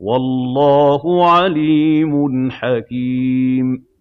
وَاللَّهُ عَلِيمٌ حَكِيمٌ.